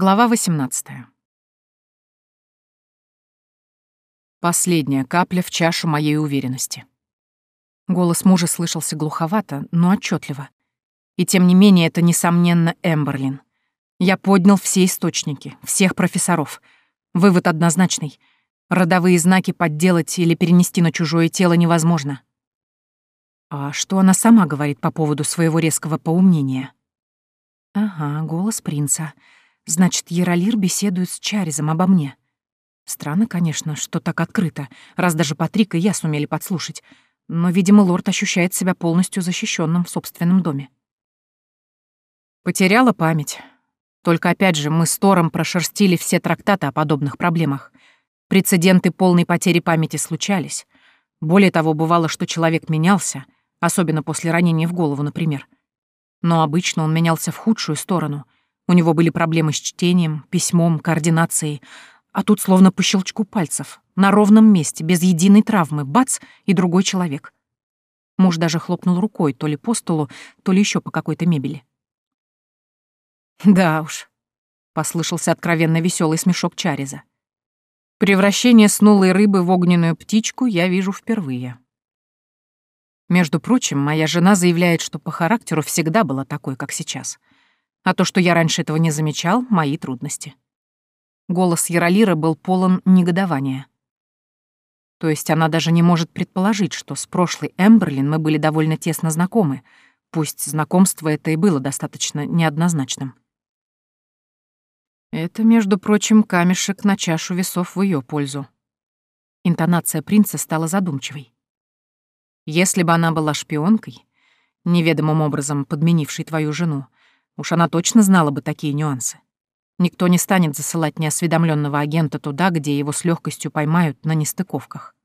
Глава 18. Последняя капля в чашу моей уверенности. Голос мужа слышался глуховато, но отчетливо. И тем не менее это, несомненно, Эмберлин. Я поднял все источники, всех профессоров. Вывод однозначный. Родовые знаки подделать или перенести на чужое тело невозможно. А что она сама говорит по поводу своего резкого поумнения? Ага, голос принца — Значит, Яролир беседует с Чаризом обо мне. Странно, конечно, что так открыто, раз даже Патрик и я сумели подслушать. Но, видимо, лорд ощущает себя полностью защищенным в собственном доме. Потеряла память. Только опять же, мы с Тором прошерстили все трактаты о подобных проблемах. Прецеденты полной потери памяти случались. Более того, бывало, что человек менялся, особенно после ранения в голову, например. Но обычно он менялся в худшую сторону — у него были проблемы с чтением, письмом, координацией. А тут словно по щелчку пальцев, на ровном месте, без единой травмы, бац, и другой человек. Муж даже хлопнул рукой то ли по столу, то ли еще по какой-то мебели. «Да уж», — послышался откровенно веселый смешок Чариза. «Превращение снулой рыбы в огненную птичку я вижу впервые». Между прочим, моя жена заявляет, что по характеру всегда была такой, как сейчас — а то, что я раньше этого не замечал, — мои трудности. Голос Яролира был полон негодования. То есть она даже не может предположить, что с прошлой Эмберлин мы были довольно тесно знакомы, пусть знакомство это и было достаточно неоднозначным. Это, между прочим, камешек на чашу весов в ее пользу. Интонация принца стала задумчивой. Если бы она была шпионкой, неведомым образом подменившей твою жену, Уж она точно знала бы такие нюансы. Никто не станет засылать неосведомленного агента туда, где его с легкостью поймают на нестыковках.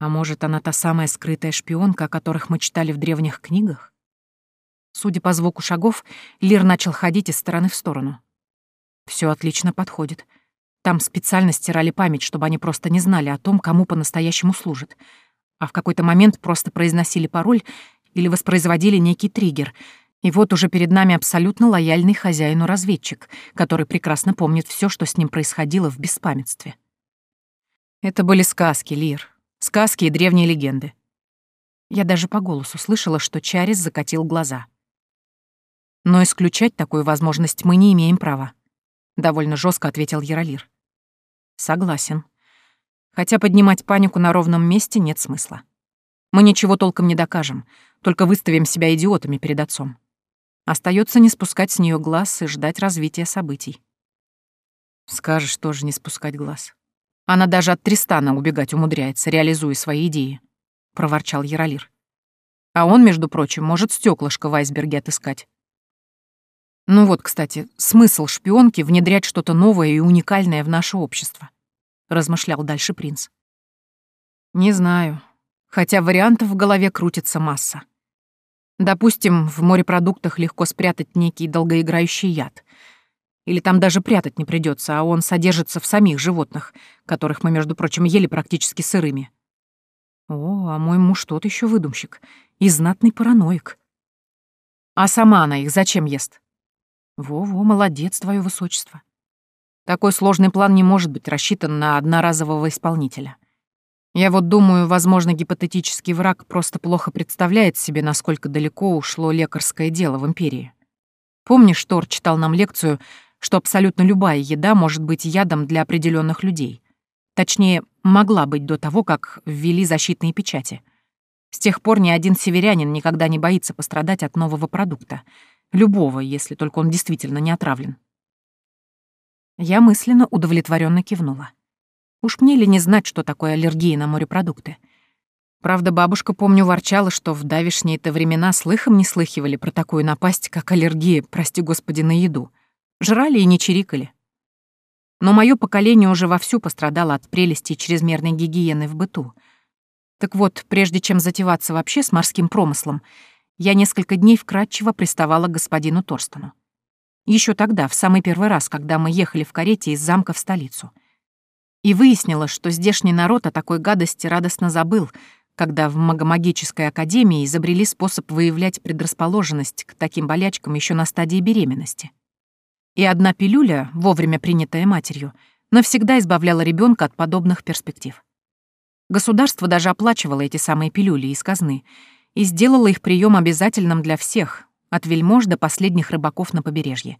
А может, она та самая скрытая шпионка, о которых мы читали в древних книгах? Судя по звуку шагов, Лир начал ходить из стороны в сторону. Все отлично подходит. Там специально стирали память, чтобы они просто не знали о том, кому по-настоящему служат. А в какой-то момент просто произносили пароль или воспроизводили некий триггер — и вот уже перед нами абсолютно лояльный хозяину разведчик, который прекрасно помнит все, что с ним происходило в беспамятстве. Это были сказки, Лир. Сказки и древние легенды. Я даже по голосу слышала, что Чарис закатил глаза. Но исключать такую возможность мы не имеем права, довольно жестко ответил Яролир. Согласен. Хотя поднимать панику на ровном месте нет смысла. Мы ничего толком не докажем, только выставим себя идиотами перед отцом. Остается не спускать с нее глаз и ждать развития событий. Скажешь тоже не спускать глаз. Она даже от Тристана убегать умудряется, реализуя свои идеи, — проворчал Яролир. А он, между прочим, может стеклышко в айсберге отыскать. Ну вот, кстати, смысл шпионки внедрять что-то новое и уникальное в наше общество, — размышлял дальше принц. Не знаю, хотя вариантов в голове крутится масса. Допустим, в морепродуктах легко спрятать некий долгоиграющий яд. Или там даже прятать не придется, а он содержится в самих животных, которых мы, между прочим, ели практически сырыми. О, а мой муж тот еще выдумщик и знатный параноик. А сама она их зачем ест? Во-во, молодец, твое высочество. Такой сложный план не может быть рассчитан на одноразового исполнителя. Я вот думаю, возможно, гипотетический враг просто плохо представляет себе, насколько далеко ушло лекарское дело в Империи. Помнишь, Тор читал нам лекцию, что абсолютно любая еда может быть ядом для определенных людей. Точнее, могла быть до того, как ввели защитные печати. С тех пор ни один северянин никогда не боится пострадать от нового продукта. Любого, если только он действительно не отравлен. Я мысленно удовлетворенно кивнула. Уж мне ли не знать, что такое аллергия на морепродукты? Правда, бабушка, помню, ворчала, что в давишние-то времена слыхом не слыхивали про такую напасть, как аллергия, прости господи, на еду. Жрали и не чирикали. Но мое поколение уже вовсю пострадало от прелести чрезмерной гигиены в быту. Так вот, прежде чем затеваться вообще с морским промыслом, я несколько дней вкратчиво приставала к господину Торстону. Еще тогда, в самый первый раз, когда мы ехали в карете из замка в столицу — и выяснила, что здешний народ о такой гадости радостно забыл, когда в Магомагической академии изобрели способ выявлять предрасположенность к таким болячкам еще на стадии беременности. И одна пилюля, вовремя принятая матерью, навсегда избавляла ребенка от подобных перспектив. Государство даже оплачивало эти самые пилюли из казны и сделало их прием обязательным для всех, от вельмож до последних рыбаков на побережье.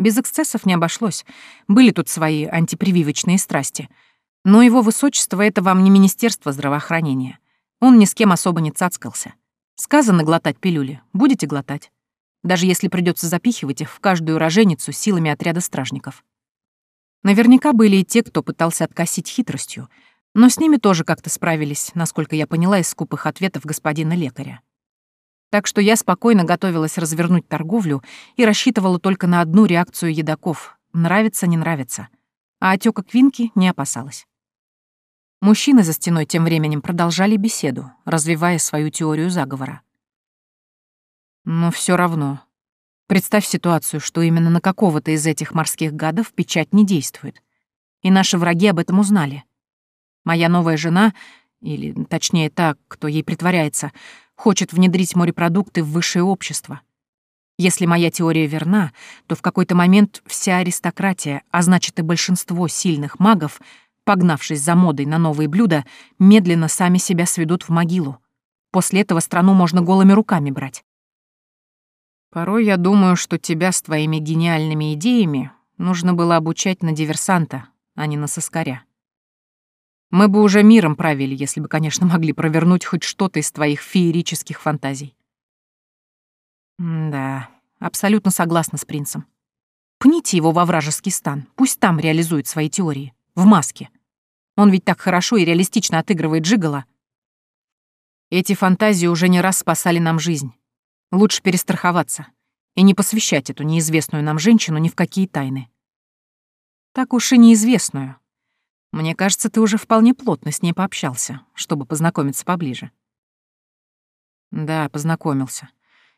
Без эксцессов не обошлось, были тут свои антипрививочные страсти. Но его высочество — это вам не Министерство здравоохранения. Он ни с кем особо не цацкался. Сказано глотать пилюли, будете глотать. Даже если придется запихивать их в каждую роженицу силами отряда стражников. Наверняка были и те, кто пытался откосить хитростью, но с ними тоже как-то справились, насколько я поняла из скупых ответов господина лекаря. Так что я спокойно готовилась развернуть торговлю и рассчитывала только на одну реакцию едоков — нравится, не нравится. А отека Квинки не опасалась. Мужчины за стеной тем временем продолжали беседу, развивая свою теорию заговора. Но все равно. Представь ситуацию, что именно на какого-то из этих морских гадов печать не действует. И наши враги об этом узнали. Моя новая жена, или точнее та, кто ей притворяется, хочет внедрить морепродукты в высшее общество. Если моя теория верна, то в какой-то момент вся аристократия, а значит и большинство сильных магов, погнавшись за модой на новые блюда, медленно сами себя сведут в могилу. После этого страну можно голыми руками брать. Порой я думаю, что тебя с твоими гениальными идеями нужно было обучать на диверсанта, а не на соскаря. Мы бы уже миром правили, если бы, конечно, могли провернуть хоть что-то из твоих феерических фантазий. да, абсолютно согласна с принцем. Пните его во вражеский стан, пусть там реализует свои теории. В маске. Он ведь так хорошо и реалистично отыгрывает Джигала. Эти фантазии уже не раз спасали нам жизнь. Лучше перестраховаться и не посвящать эту неизвестную нам женщину ни в какие тайны. Так уж и неизвестную, мне кажется, ты уже вполне плотно с ней пообщался, чтобы познакомиться поближе. Да, познакомился.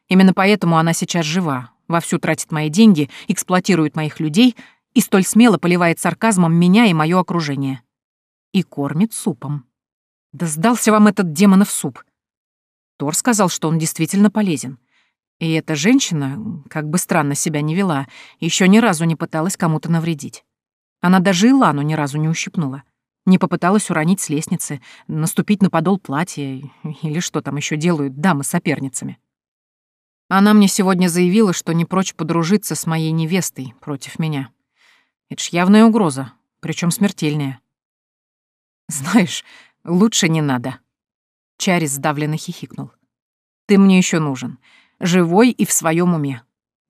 Именно поэтому она сейчас жива, вовсю тратит мои деньги, эксплуатирует моих людей и столь смело поливает сарказмом меня и мое окружение. И кормит супом. Да сдался вам этот демонов суп. Тор сказал, что он действительно полезен. И эта женщина, как бы странно себя не вела, еще ни разу не пыталась кому-то навредить. Она даже Илану ни разу не ущипнула. Не попыталась уронить с лестницы, наступить на подол платья или что там еще делают дамы соперницами. Она мне сегодня заявила, что не прочь подружиться с моей невестой против меня. Это ж явная угроза, причем смертельная. Знаешь, лучше не надо. Чарис сдавленно хихикнул. Ты мне еще нужен. Живой и в своем уме.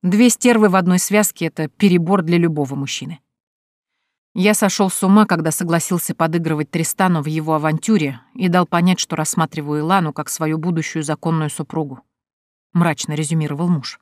Две стервы в одной связке — это перебор для любого мужчины. Я сошел с ума, когда согласился подыгрывать Тристану в его авантюре и дал понять, что рассматриваю Илану как свою будущую законную супругу. Мрачно резюмировал муж.